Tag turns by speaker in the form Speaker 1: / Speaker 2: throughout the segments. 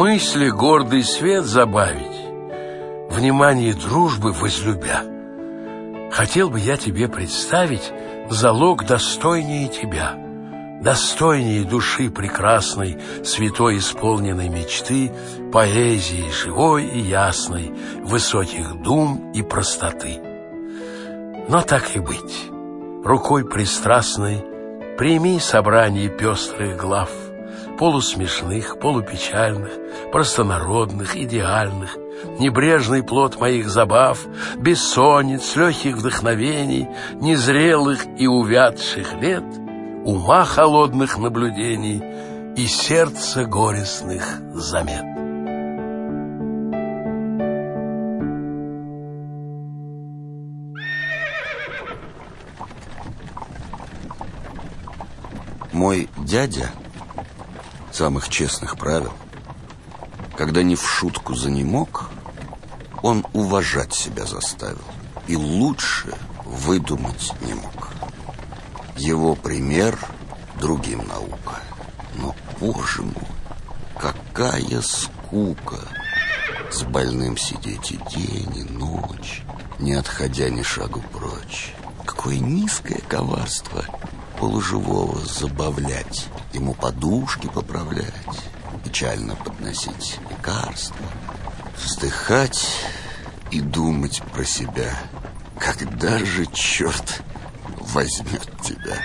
Speaker 1: Мысли гордый свет забавить, Внимание дружбы возлюбя. Хотел бы я тебе представить Залог достойнее тебя, Достойнее души прекрасной, Святой исполненной мечты, Поэзии живой и ясной, Высоких дум и простоты. Но так и быть, рукой пристрастной Прими собрание пестрых глав — полусмешных, полупечальных, простонародных, идеальных, небрежный плод моих забав, бессонниц, легких вдохновений, незрелых и увядших лет, ума холодных наблюдений и сердца горестных замет.
Speaker 2: Мой дядя самых честных правил. Когда не в шутку занемог, он уважать себя заставил и лучше выдумать не мог. Его пример другим наука. Но, боже мой, какая скука! С больным сидеть и день, и ночь, не отходя ни шагу прочь. Какое низкое коварство полуживого забавлять ему подушки поправлять, печально подносить лекарства, вздыхать и думать про себя, когда же черт возьмет тебя.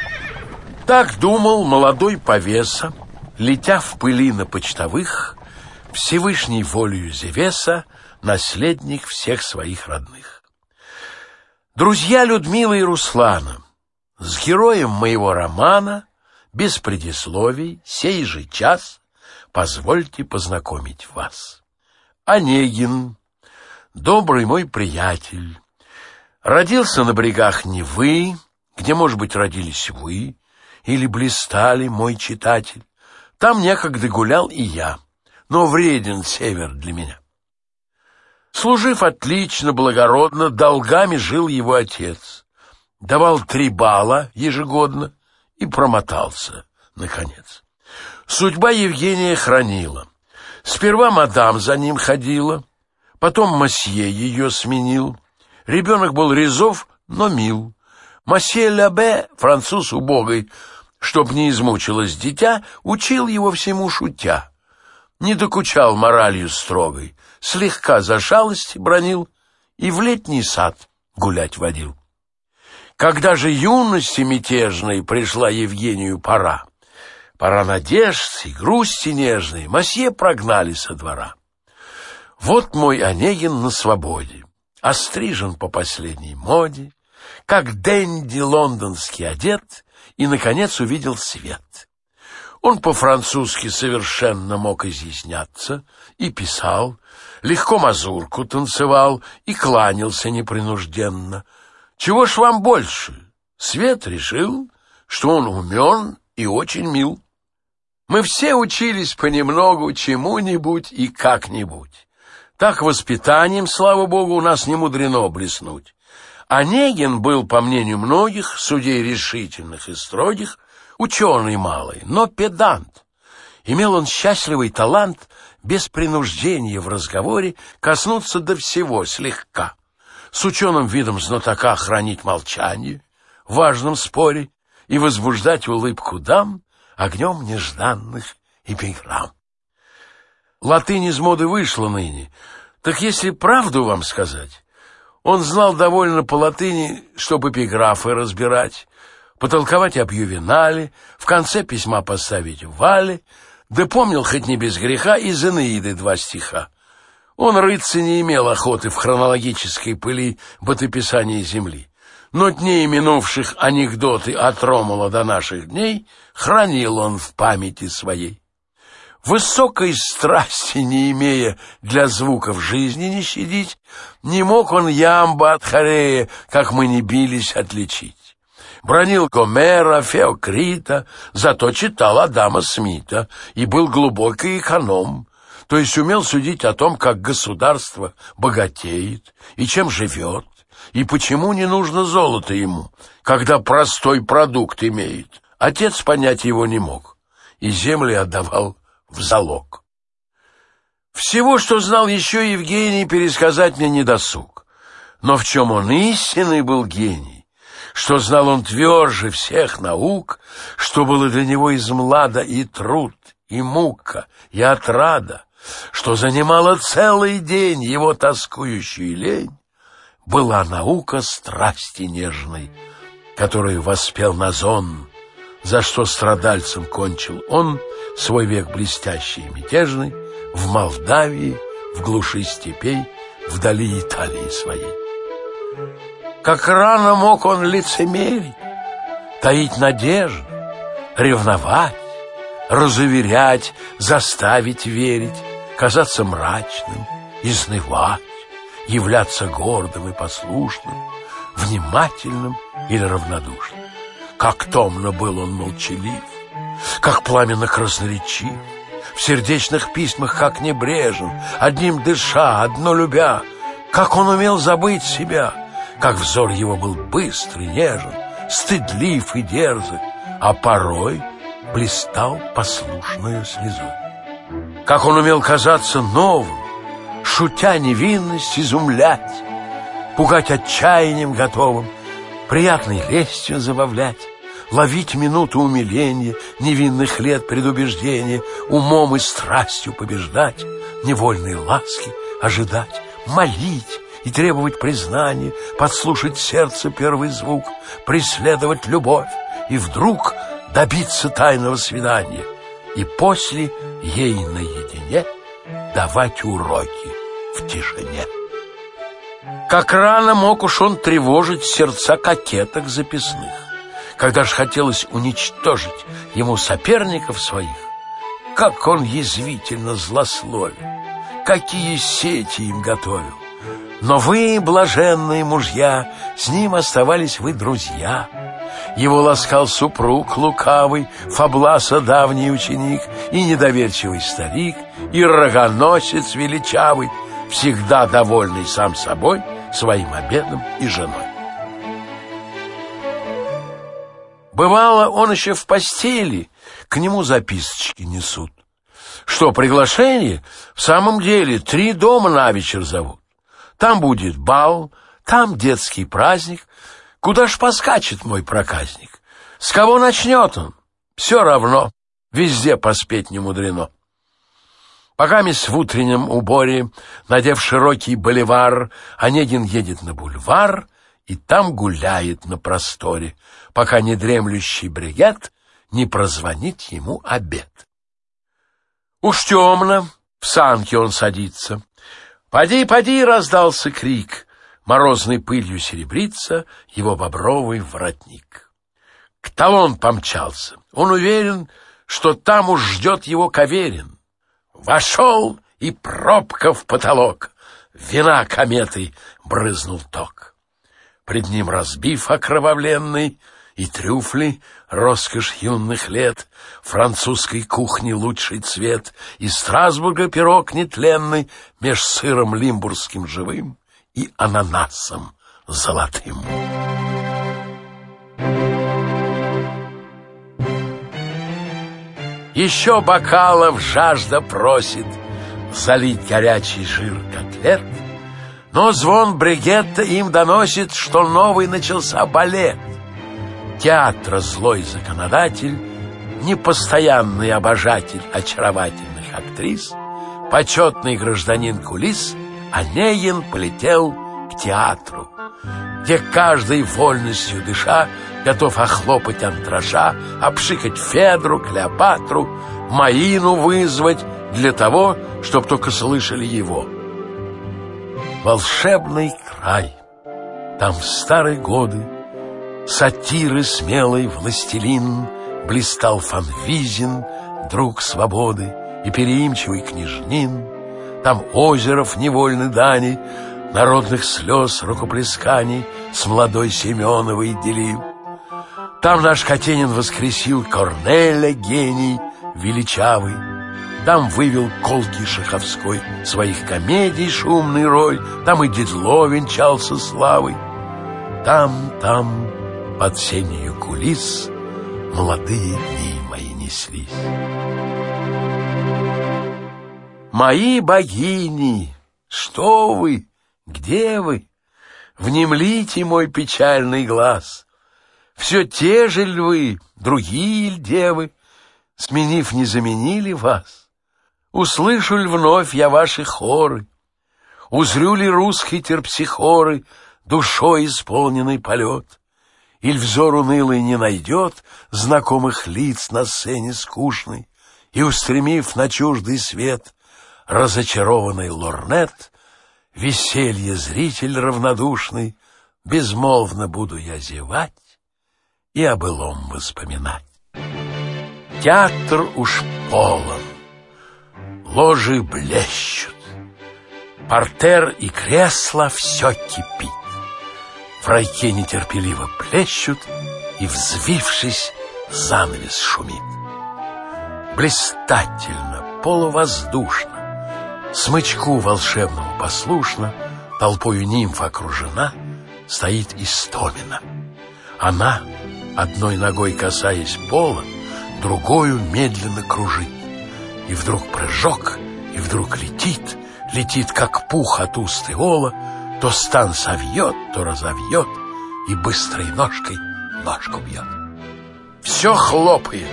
Speaker 1: Так думал молодой повеса, летя в пыли на почтовых, Всевышней волею Зевеса, наследник всех своих родных. Друзья Людмилы и Руслана, с героем моего романа без предисловий, сей же час позвольте познакомить вас. Онегин, добрый мой приятель, родился на берегах Невы, где, может быть, родились вы, или блистали, мой читатель. Там некогда гулял и я, но вреден север для меня. Служив отлично, благородно, долгами жил его отец. Давал три бала ежегодно — и промотался, наконец. Судьба Евгения хранила. Сперва мадам за ним ходила, потом масье ее сменил. Ребенок был резов, но мил. Масье Лабе, француз убогой, чтоб не измучилось дитя, учил его всему шутя. Не докучал моралью строгой, слегка за шалость бронил и в летний сад гулять водил. Когда же юности мятежной пришла Евгению пора, пора надежд и грусти нежной, масье прогнали со двора. Вот мой Онегин на свободе, острижен по последней моде, как денди лондонский одет, и, наконец, увидел свет. Он по-французски совершенно мог изъясняться и писал, легко мазурку танцевал и кланялся непринужденно — чего ж вам больше? Свет решил, что он умен и очень мил. Мы все учились понемногу чему-нибудь и как-нибудь. Так воспитанием, слава богу, у нас не мудрено блеснуть. Онегин был, по мнению многих, судей решительных и строгих, ученый малый, но педант. Имел он счастливый талант без принуждения в разговоре коснуться до всего слегка с ученым видом знатока хранить молчание в важном споре и возбуждать улыбку дам огнем нежданных эпиграмм. Латынь из моды вышла ныне, так если правду вам сказать, он знал довольно по латыни, чтобы эпиграфы разбирать, потолковать об ювенале, в конце письма поставить вале, да помнил хоть не без греха из Энеиды два стиха. Он, рыться, не имел охоты в хронологической пыли бытописания Земли, но дней минувших анекдоты от Ромула до наших дней хранил он в памяти своей. Высокой страсти не имея для звуков жизни не щадить, не мог он ямба от хорея, как мы не бились, отличить. Бронил Гомера, Феокрита, зато читал Адама Смита и был глубокий эконом, то есть умел судить о том, как государство богатеет и чем живет, и почему не нужно золото ему, когда простой продукт имеет. Отец понять его не мог, и земли отдавал в залог. Всего, что знал еще Евгений, пересказать мне не досуг. Но в чем он истинный был гений, что знал он тверже всех наук, что было для него из млада и труд, и мука, и отрада, что занимала целый день его тоскующую лень, была наука страсти нежной, которую воспел Назон, за что страдальцем кончил он свой век блестящий и мятежный, в Молдавии, в глуши степей, вдали Италии своей. Как рано мог он лицемерить, таить надежду, ревновать, разуверять, заставить верить, казаться мрачным, изнывать, являться гордым и послушным, внимательным или равнодушным. Как томно был он молчалив, как пламенно красноречив, в сердечных письмах как небрежен, одним дыша, одно любя, как он умел забыть себя, как взор его был быстрый, нежен, стыдлив и дерзок, а порой блистал послушную слезу. Как он умел казаться новым, шутя невинность изумлять, пугать отчаянием готовым, приятной лестью забавлять, ловить минуту умиления, невинных лет предубеждения, умом и страстью побеждать, невольные ласки ожидать, молить и требовать признания, подслушать сердце первый звук, преследовать любовь и вдруг добиться тайного свидания. И после ей наедине давать уроки в тишине. Как рано мог уж он тревожить сердца кокеток записных когда же хотелось уничтожить ему соперников своих, как он язвительно злословил, какие сети им готовил. Но вы, блаженные мужья, с ним оставались вы друзья. Его ласкал супруг лукавый, Фабласа давний ученик, и недоверчивый старик, и рогоносец величавый, всегда довольный сам собой, своим обедом и женой. Бывало, он еще в постели, к нему записочки несут. Что, приглашение? В самом деле, три дома на вечер зовут. Там будет бал, там детский праздник. Куда ж поскачет мой проказник? С кого начнет он? Все равно, везде поспеть не мудрено. Пока мисс в утреннем уборе, надев широкий боливар, Онегин едет на бульвар и там гуляет на просторе, пока недремлющий бригет не прозвонит ему обед. Уж темно, в санке он садится. «Поди, поди!» — раздался крик. Морозной пылью серебрится его бобровый воротник. К талон помчался. Он уверен, что там уж ждет его Каверин. Вошел и пробка в потолок. Вина кометой брызнул ток. Пред ним разбив окровавленный, и трюфли — роскошь юных лет, французской кухни лучший цвет, и Страсбурга пирог нетленный меж сыром лимбургским живым и ананасом золотым. Еще бокалов жажда просит залить горячий жир котлет, но звон бригетта им доносит, что новый начался балет — театра злой законодатель, непостоянный обожатель очаровательных актрис, почетный гражданин кулис, Онегин полетел к театру, где каждой вольностью дыша готов охлопать антраша, обшикать Федру, Клеопатру, Маину вызвать для того, чтоб только слышали его. Волшебный край, там в старые годы Сатиры смелый властелин Блистал Фанвизин, друг свободы И переимчивый княжнин. Там озеров невольны дани, Народных слез рукоплесканий С молодой Семеновой делил. Там наш Катенин воскресил Корнеля гений величавый, Там вывел колкий Шаховской Своих комедий шумный роль, Там и Дедло венчался славой. Там, там под сенью кулис молодые дни мои неслись. Мои богини, что вы, где вы? Внемлите мой печальный глаз. Все те же львы, другие ль девы, Сменив, не заменили вас? Услышу ли вновь я ваши хоры? Узрю ли русский терпсихоры Душой исполненный полет? Иль взор унылый не найдет Знакомых лиц на сцене скучной, И, устремив на чуждый свет, разочарованный лорнет, Веселье зритель равнодушный, Безмолвно буду я зевать И о былом воспоминать. Театр уж полон, ложи блещут, Портер и кресла все кипит. В райке нетерпеливо плещут, И, взвившись, занавес шумит. Блистательно, полувоздушно, Смычку волшебному послушно, Толпою нимф окружена, Стоит Истомина. Она, одной ногой касаясь пола, Другою медленно кружит. И вдруг прыжок, и вдруг летит, Летит, как пух от уст Иола, То стан совьет, то разовьет, И быстрой ножкой ножку бьет. Все хлопает.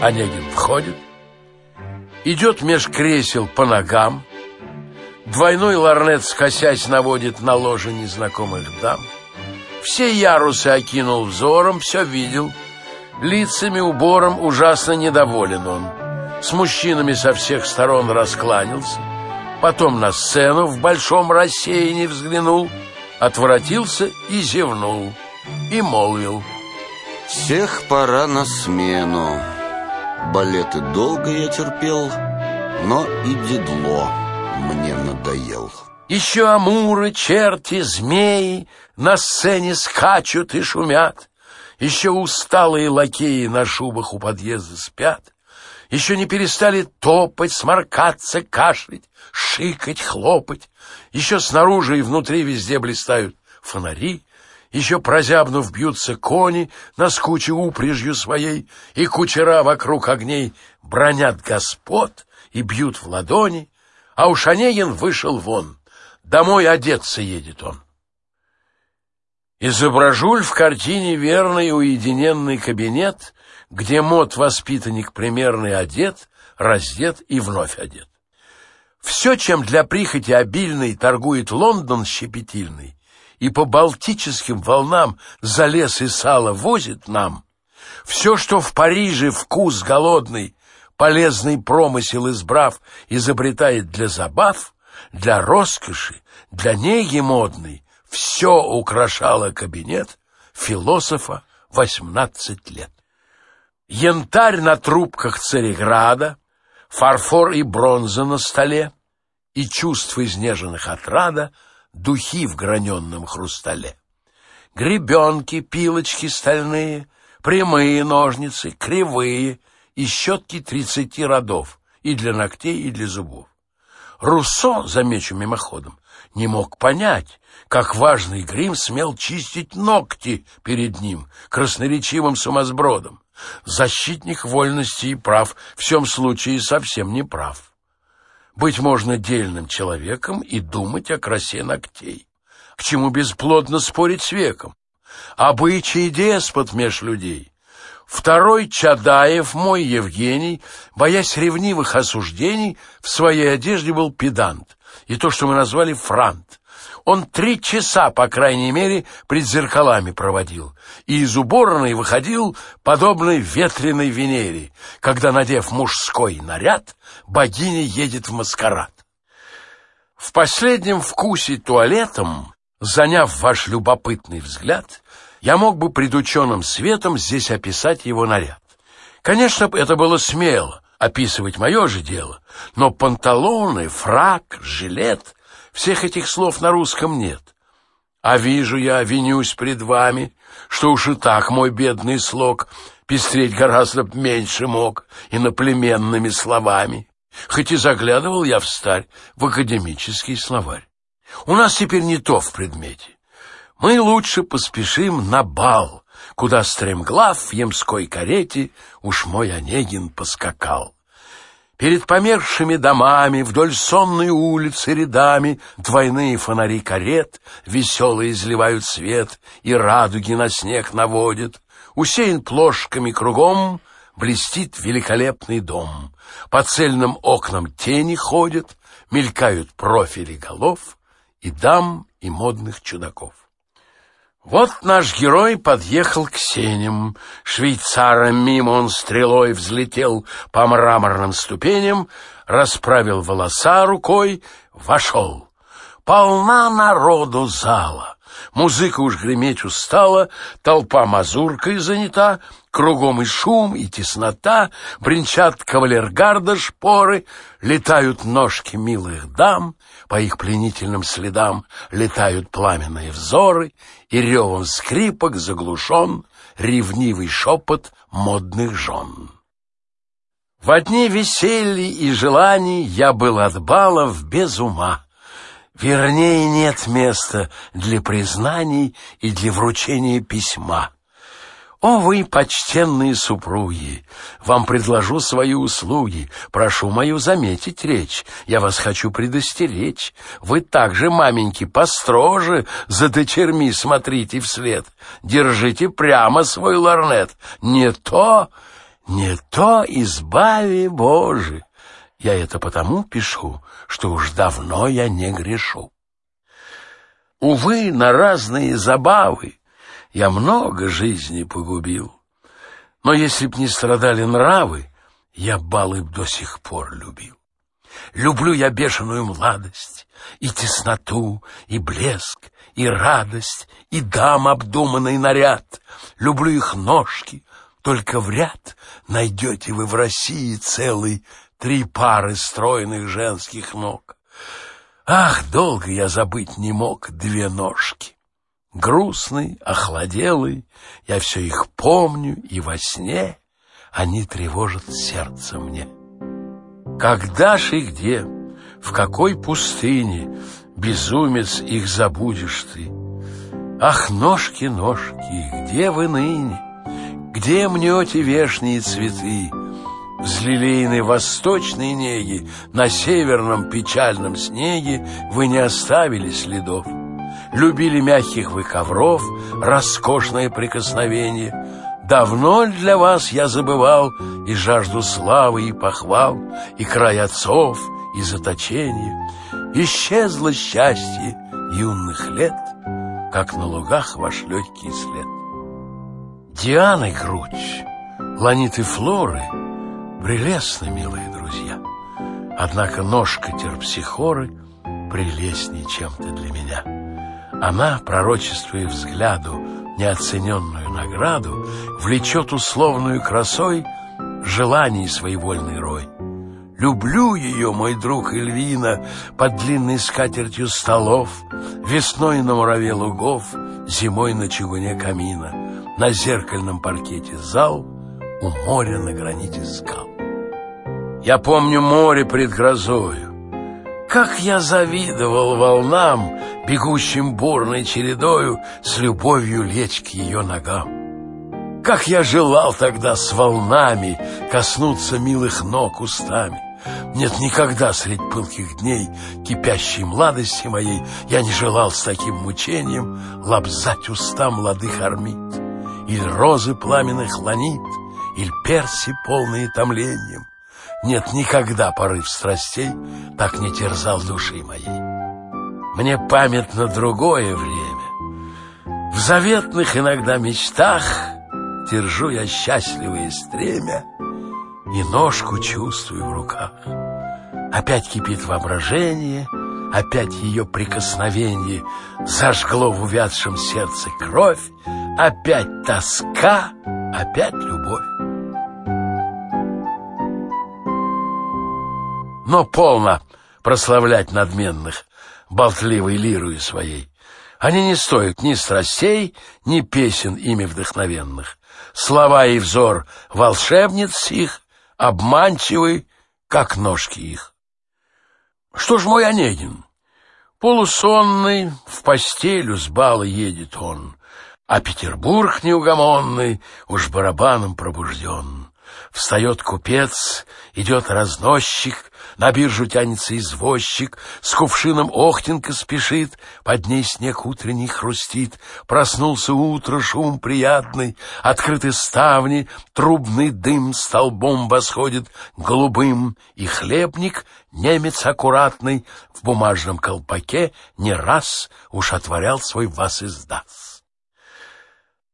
Speaker 1: Онегин входит, Идет меж кресел по ногам, Двойной ларнет, скосясь, наводит на ложе незнакомых дам. Все ярусы окинул взором, все видел. Лицами, убором ужасно недоволен он. С мужчинами со всех сторон раскланялся. Потом на сцену в большом рассеянии взглянул, отворотился и зевнул, и молвил.
Speaker 2: Всех пора на смену. Балеты долго я терпел, но и дедло мне надоел.
Speaker 1: Еще амуры, черти, змеи на сцене скачут и шумят. Еще усталые лакеи на шубах у подъезда спят. Еще не перестали топать, сморкаться, кашлять, шикать, хлопать. Еще снаружи и внутри везде блистают фонари. Еще прозябнув бьются кони, наскучи упряжью своей, и кучера вокруг огней бронят господ и бьют в ладони, а уж Онегин вышел вон, домой одеться едет он. Изображуль в картине верный уединенный кабинет, где мод воспитанник примерный одет, раздет и вновь одет. Все, чем для прихоти обильной торгует Лондон щепетильный, и по балтическим волнам за лес и сало возит нам, все, что в Париже вкус голодный, полезный промысел избрав, изобретает для забав, для роскоши, для неги модной, все украшало кабинет философа восемнадцать лет. Янтарь на трубках Цареграда, фарфор и бронза на столе, и чувств изнеженных отрада духи в граненном хрустале. Гребенки, пилочки стальные, прямые ножницы, кривые, и щетки тридцати родов, и для ногтей, и для зубов. Руссо, замечу мимоходом, не мог понять, как важный грим смел чистить ногти перед ним, красноречивым сумасбродом. Защитник вольности и прав в всем случае совсем не прав. Быть можно дельным человеком и думать о красе ногтей. К чему бесплодно спорить с веком? Обычай деспот меж людей. Второй Чадаев, мой Евгений, боясь ревнивых осуждений, в своей одежде был педант, и то, что мы назвали франт. Он три часа, по крайней мере, пред зеркалами проводил, и из уборной выходил подобной ветреной Венере, когда, надев мужской наряд, богиня едет в маскарад. В последнем вкусе туалетом, заняв ваш любопытный взгляд, я мог бы пред ученым светом здесь описать его наряд. Конечно, это было смело, описывать мое же дело, но панталоны, фрак, жилет всех этих слов на русском нет. А вижу я, винюсь пред вами, что уж и так мой бедный слог пестреть гораздо меньше мог иноплеменными словами. Хоть и заглядывал я в старь, в академический словарь. У нас теперь не то в предмете. Мы лучше поспешим на бал, куда стремглав в ямской карете уж мой Онегин поскакал. Перед помершими домами Вдоль сонной улицы рядами Двойные фонари карет Веселые изливают свет И радуги на снег наводят. Усеян плошками кругом Блестит великолепный дом. По цельным окнам тени ходят, Мелькают профили голов И дам, и модных чудаков. Вот наш герой подъехал к сеням. Швейцара мимо он стрелой взлетел по мраморным ступеням, расправил волоса рукой, вошел. Полна народу зала. Музыка уж греметь устала, толпа мазуркой занята, кругом и шум, и теснота, бренчат кавалергарда шпоры, летают ножки милых дам, по их пленительным следам летают пламенные взоры, и ревом скрипок заглушен ревнивый шепот модных жен. В дни веселья и желаний я был от балов без ума. Вернее, нет места для признаний и для вручения письма. О, вы, почтенные супруги, вам предложу свои услуги, прошу мою заметить речь, я вас хочу предостеречь. Вы также, маменьки, построже за дочерьми смотрите вслед, держите прямо свой лорнет, не то, не то избави Боже. Я это потому пишу, что уж давно я не грешу. Увы, на разные забавы я много жизни погубил. Но если б не страдали нравы, я балы б до сих пор любил. Люблю я бешеную младость, и тесноту, и блеск, и радость, и дам обдуманный наряд. Люблю их ножки, только в ряд найдете вы в России целый три пары стройных женских ног. Ах, долго я забыть не мог две ножки. Грустный, охладелый, я все их помню, и во сне они тревожат сердце мне. Когда ж и где, в какой пустыне, безумец, их забудешь ты? Ах, ножки, ножки, где вы ныне? Где мнете вешние цветы? Взлелеянной восточной неги На северном печальном снеге Вы не оставили следов. Любили мягких вы ковров, Роскошное прикосновение. Давно для вас я забывал И жажду славы и похвал, И край отцов, и заточение. Исчезло счастье юных лет, Как на лугах ваш легкий след. Дианы грудь, ланиты флоры — Прелестны, милые друзья. Однако ножка терпсихоры прелестней чем-то для меня. Она, пророчествуя взгляду неоцененную награду, влечет условную красой желаний своевольный рой. Люблю ее, мой друг Эльвина, под длинной скатертью столов, весной на мураве лугов, зимой на чугуне камина, на зеркальном паркете зал, у моря на граните скал. Я помню море пред грозою. Как я завидовал волнам, бегущим бурной чередою, с любовью лечь к ее ногам. Как я желал тогда с волнами коснуться милых ног устами. Нет, никогда средь пылких дней кипящей младости моей я не желал с таким мучением лобзать уста молодых армит, или розы пламенных ланит, или перси полные томлением. Нет, никогда порыв страстей так не терзал души моей. Мне памятно другое время. В заветных иногда мечтах Держу я счастливое стремя И ножку чувствую в руках. Опять кипит воображение, Опять ее прикосновение Зажгло в увядшем сердце кровь, Опять тоска, опять любовь. Но полно прославлять надменных, болтливой лирою своей. Они не стоят ни страстей, ни песен ими вдохновенных. Слова и взор волшебниц их обманчивы, как ножки их. Что ж мой Онегин? Полусонный, в постелю с бала едет он, а Петербург неугомонный уж барабаном пробужден. Встает купец, идет разносчик, на биржу тянется извозчик, с кувшином охтенка спешит, под ней снег утренний хрустит. Проснулся утро, шум приятный, открыты ставни, трубный дым столбом восходит голубым, и хлебник, немец аккуратный, в бумажном колпаке не раз уж отворял свой вас издаст.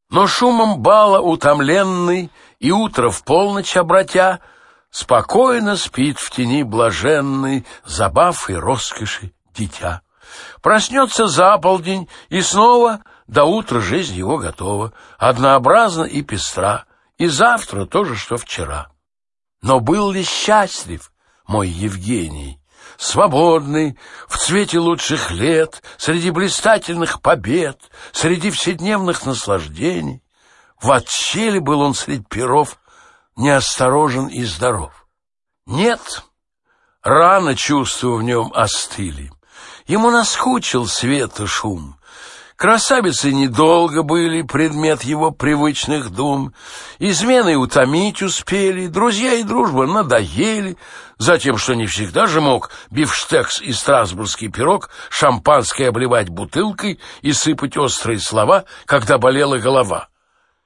Speaker 1: Но шумом бала утомленный и утро в полночь обратя, спокойно спит в тени блаженной забав и роскоши дитя. Проснется за полдень, и снова до утра жизнь его готова, однообразна и пестра, и завтра то же, что вчера. Но был ли счастлив мой Евгений, свободный, в цвете лучших лет, среди блистательных побед, среди вседневных наслаждений? В отщеле был он средь перов неосторожен и здоров. Нет, рано чувства в нем остыли. Ему наскучил свет и шум. Красавицы недолго были предмет его привычных дум. Измены утомить успели, друзья и дружба надоели. Затем, что не всегда же мог бифштекс и страсбургский пирог шампанское обливать бутылкой и сыпать острые слова, когда болела голова.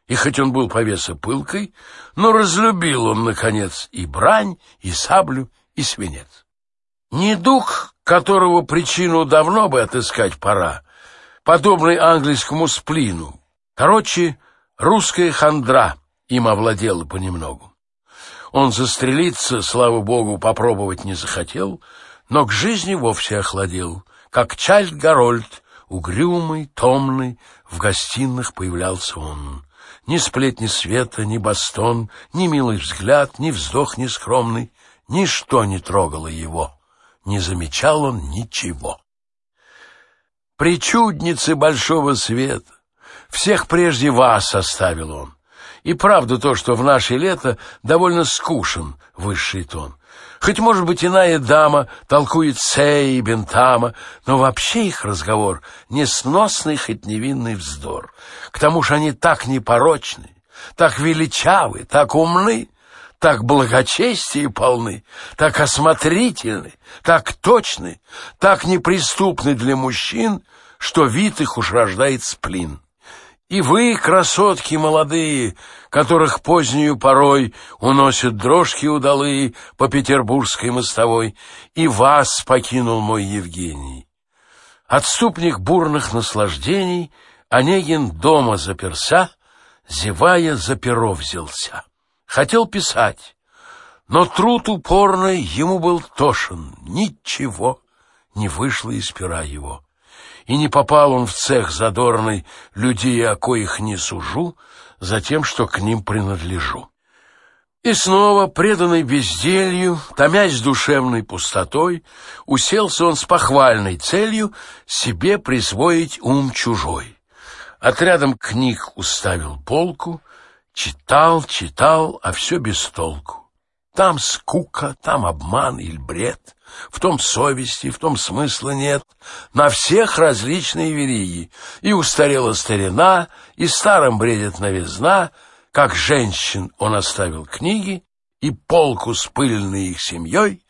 Speaker 1: И хоть он был повеса пылкой, но разлюбил он, наконец, и брань, и саблю, и свинец. Недуг, которого причину давно бы отыскать пора, подобный английскому сплину. Короче, русская хандра им овладела понемногу. Он застрелиться, слава богу, попробовать не захотел, но к жизни вовсе охладел, как Чальд Гарольд, угрюмый, томный, в гостиных появлялся он. Ни сплетни света, ни бастон, ни милый взгляд, ни вздох нескромный, ничто не трогало его, не замечал он ничего. Причудницы большого света, всех прежде вас оставил он. И правда то, что в наше лето довольно скушен высший тон. Хоть, может быть, иная дама толкует Сея и Бентама, но вообще их разговор — несносный, хоть невинный вздор. К тому же они так непорочны, так величавы, так умны, так благочестие полны, так осмотрительны, так точны, так неприступны для мужчин, что вид их уж рождает сплин. И вы, красотки молодые, которых позднюю порой уносят дрожки удалые по петербургской мостовой, и вас покинул мой Евгений. Отступник бурных наслаждений, Онегин дома заперся, зевая за перо взялся. Хотел писать, но труд упорный ему был тошен, ничего не вышло из пера его и не попал он в цех задорный людей, о коих не сужу, за тем, что к ним принадлежу. И снова, преданный безделью, томясь душевной пустотой, уселся он с похвальной целью себе присвоить ум чужой. Отрядом книг уставил полку, читал, читал, а все без толку. Там скука, там обман или бред, в том совести, в том смысла нет. На всех различные вериги. И устарела старина, и старым бредит новизна. Как женщин он оставил книги, и полку с пыльной их семьей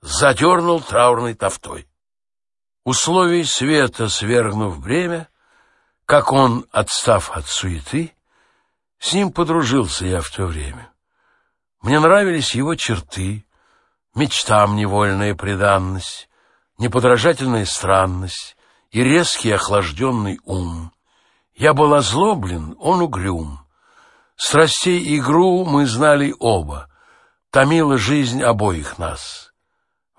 Speaker 1: задернул траурной тофтой. Условий света свергнув бремя, как он, отстав от суеты, с ним подружился я в то время. Мне нравились его черты, мечтам невольная преданность, неподражательная странность и резкий охлажденный ум. Я был озлоблен, он угрюм. Страстей игру мы знали оба, томила жизнь обоих нас.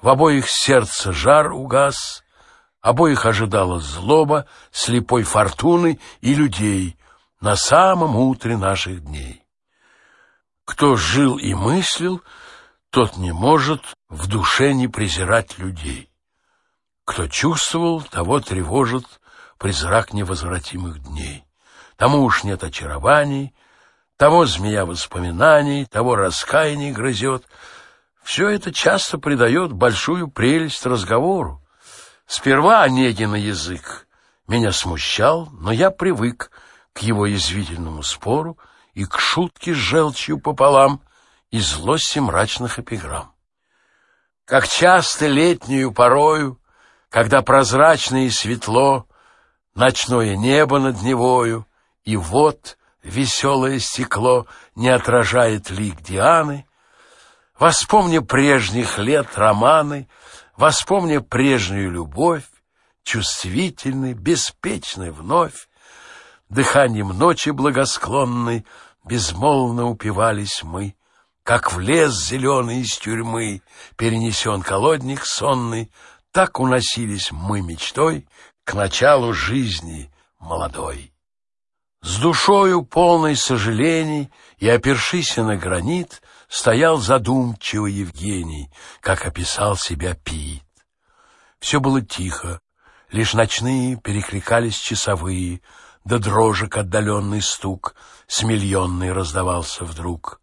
Speaker 1: В обоих сердце жар угас, обоих ожидала злоба, слепой фортуны и людей на самом утре наших дней. Кто жил и мыслил, тот не может в душе не презирать людей. Кто чувствовал, того тревожит призрак невозвратимых дней. Тому уж нет очарований, того змея воспоминаний, того раскаяние грызет. Все это часто придает большую прелесть разговору. Сперва Онегина язык меня смущал, но я привык к его язвительному спору, и к шутке с желчью пополам, и злости мрачных эпиграмм. Как часто летнюю порою, когда прозрачно и светло, ночное небо над Невою, и вот веселое стекло не отражает лик Дианы, воспомни прежних лет романы, воспомни прежнюю любовь, чувствительный, беспечный вновь, дыханием ночи благосклонной безмолвно упивались мы, как в лес зеленый из тюрьмы перенесен колодник сонный, так уносились мы мечтой к началу жизни молодой. С душою полной сожалений и опершись на гранит, стоял задумчиво Евгений, как описал себя Пит. Все было тихо, лишь ночные перекликались часовые, да дрожек отдаленный стук с миллионной раздавался вдруг.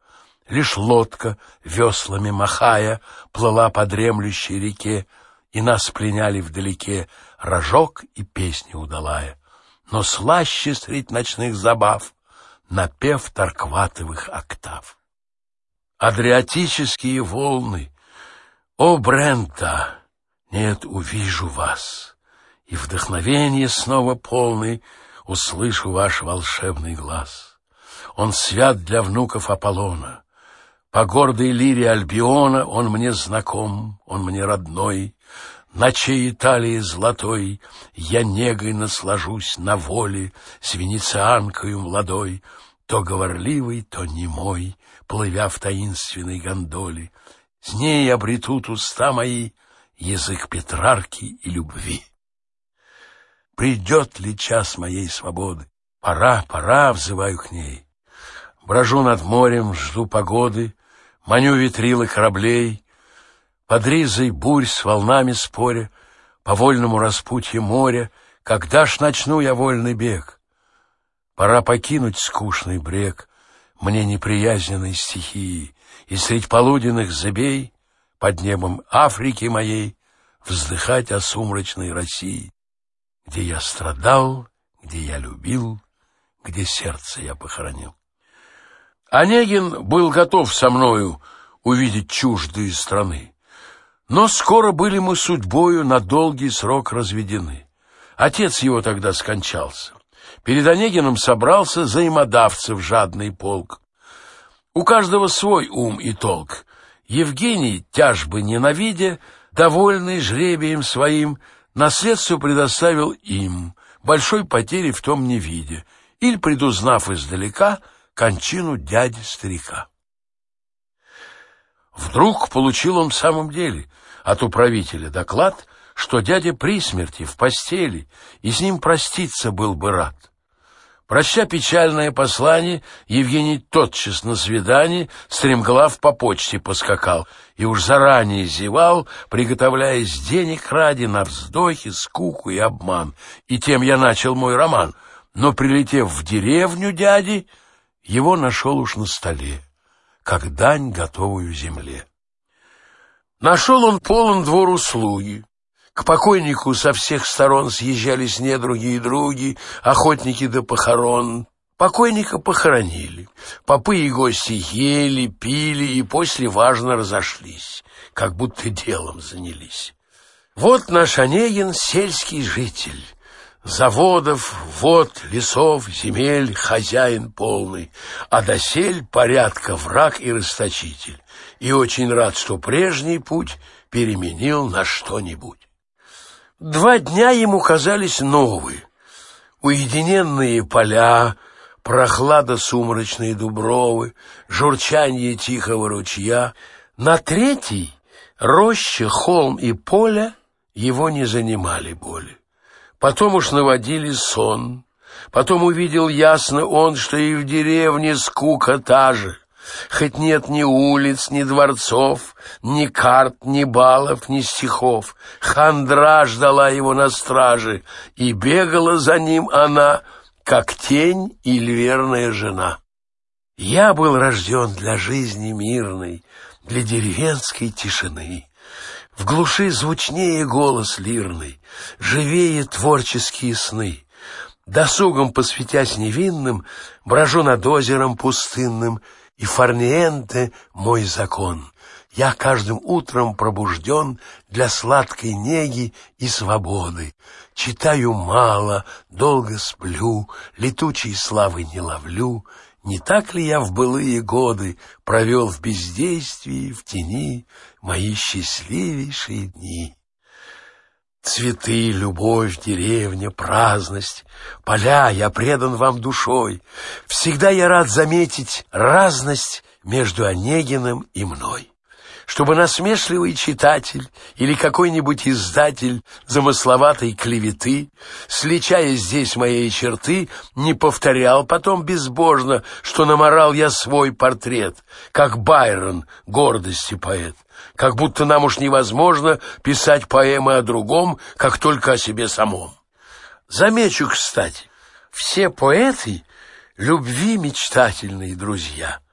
Speaker 1: Лишь лодка, веслами махая, плыла по дремлющей реке, и нас пленяли вдалеке рожок и песня удалая. Но слаще средь ночных забав напев торкватовых октав. Адриатические волны, о, Брента, нет, увижу вас, и вдохновение снова полный услышу ваш волшебный глаз. Он свят для внуков Аполлона, по гордой лире Альбиона он мне знаком, он мне родной. Ночей Италии золотой я негой наслажусь на воле с венецианкою молодой, то говорливый, то немой, плывя в таинственной гондоле. С ней обретут уста мои язык Петрарки и любви. Придет ли час моей свободы? Пора, пора, взываю к ней. Брожу над морем, жду погоды, Маню ветрила кораблей, Под ризой бурь с волнами споря, По вольному распутье моря, Когда ж начну я вольный бег? Пора покинуть скучный брег Мне неприязненной стихии, И средь полуденных забей Под небом Африки моей Вздыхать о сумрачной России, Где я страдал, где я любил, Где сердце я похоронил. Онегин был готов со мною увидеть чуждые страны. Но скоро были мы судьбою на долгий срок разведены. Отец его тогда скончался. Перед Онегиным собрался взаимодавцев жадный полк. У каждого свой ум и толк. Евгений, тяжбы ненавидя, довольный жребием своим, наследство предоставил им, большой потери в том не видя, или, предузнав издалека, — кончину дяди-старика. Вдруг получил он в самом деле от управителя доклад, что дядя при смерти, в постели, и с ним проститься был бы рад. Проща печальное послание, Евгений тотчас на свидание стремглав по почте поскакал и уж заранее зевал, приготовляясь денег ради на вздохи, скуку и обман. И тем я начал мой роман. Но, прилетев в деревню дяди, его нашел уж на столе, как дань готовую земле. Нашел он полон двор услуги. К покойнику со всех сторон съезжались недруги и други, охотники до похорон. Покойника похоронили. Попы и гости ели, пили и после важно разошлись, как будто делом занялись. Вот наш Онегин — сельский житель, Заводов, вод, лесов, земель, хозяин полный, а досель порядка враг и расточитель, и очень рад, что прежний путь переменил на что-нибудь. Два дня ему казались новые, уединенные поля, прохлада сумрачной дубровы, журчание тихого ручья. На третий роща, холм и поле его не занимали боли. Потом уж наводили сон. Потом увидел ясно он, что и в деревне скука та же. Хоть нет ни улиц, ни дворцов, ни карт, ни балов, ни стихов. Хандра ждала его на страже, и бегала за ним она, как тень или верная жена. Я был рожден для жизни мирной, для деревенской тишины. В глуши звучнее голос лирный, живее творческие сны. Досугом посвятясь невинным, брожу над озером пустынным, и фарниенте мой закон. Я каждым утром пробужден для сладкой неги и свободы. Читаю мало, долго сплю, летучей славы не ловлю. Не так ли я в былые годы провел в бездействии, в тени мои счастливейшие дни? Цветы, любовь, деревня, праздность, поля, я предан вам душой. Всегда я рад заметить разность между Онегиным и мной чтобы насмешливый читатель или какой-нибудь издатель замысловатой клеветы, сличая здесь мои черты, не повторял потом безбожно, что наморал я свой портрет, как Байрон, гордости поэт, как будто нам уж невозможно писать поэмы о другом, как только о себе самом. Замечу, кстати, все поэты — любви мечтательные друзья —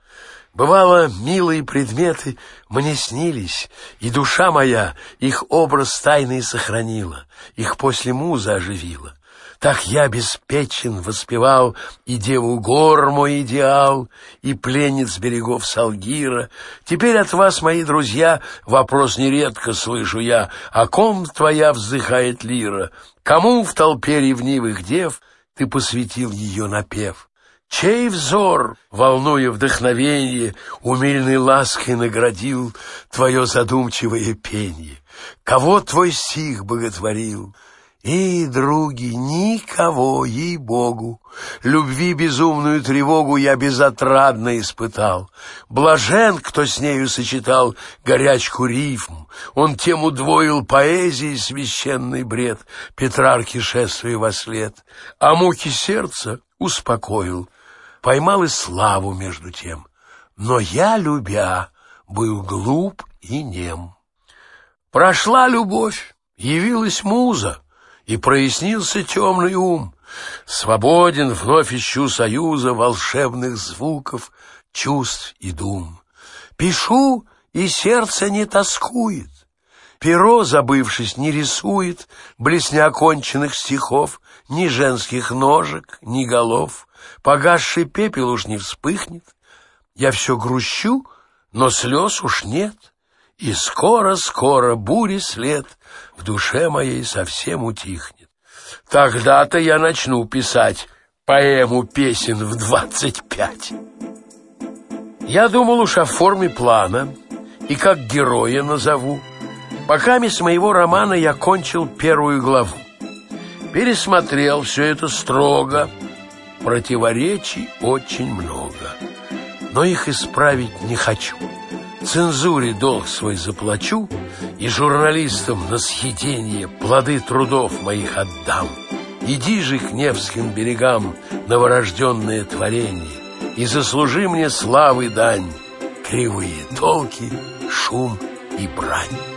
Speaker 1: Бывало, милые предметы мне снились, и душа моя их образ тайный сохранила, их после муза оживила. Так я беспечен воспевал и деву гор мой идеал, и пленниц берегов Салгира. Теперь от вас, мои друзья, вопрос нередко слышу я, о ком твоя вздыхает лира, кому в толпе ревнивых дев ты посвятил ее напев? Чей взор, волнуя вдохновение, умильной лаской наградил твое задумчивое пение? Кого твой стих боготворил? И, други, никого, ей-богу, Любви безумную тревогу я безотрадно испытал. Блажен, кто с нею сочетал горячку рифм, Он тем удвоил поэзии священный бред Петрарки шествуя во след, А муки сердца успокоил поймал и славу между тем. Но я, любя, был глуп и нем. Прошла любовь, явилась муза, и прояснился темный ум. Свободен вновь ищу союза волшебных звуков, чувств и дум. Пишу, и сердце не тоскует, Перо, забывшись, не рисует Близ неоконченных стихов Ни женских ножек, ни голов. Погасший пепел уж не вспыхнет. Я все грущу, но слез уж нет. И скоро-скоро бури след В душе моей совсем утихнет. Тогда-то я начну писать Поэму песен в двадцать пять. Я думал уж о форме плана И как героя назову Пока с моего романа я кончил первую главу. Пересмотрел все это строго. Противоречий очень много. Но их исправить не хочу. Цензуре долг свой заплачу И журналистам на съедение Плоды трудов моих отдам. Иди же к Невским берегам Новорожденное творение И заслужи мне славы дань Кривые толки, шум и брань.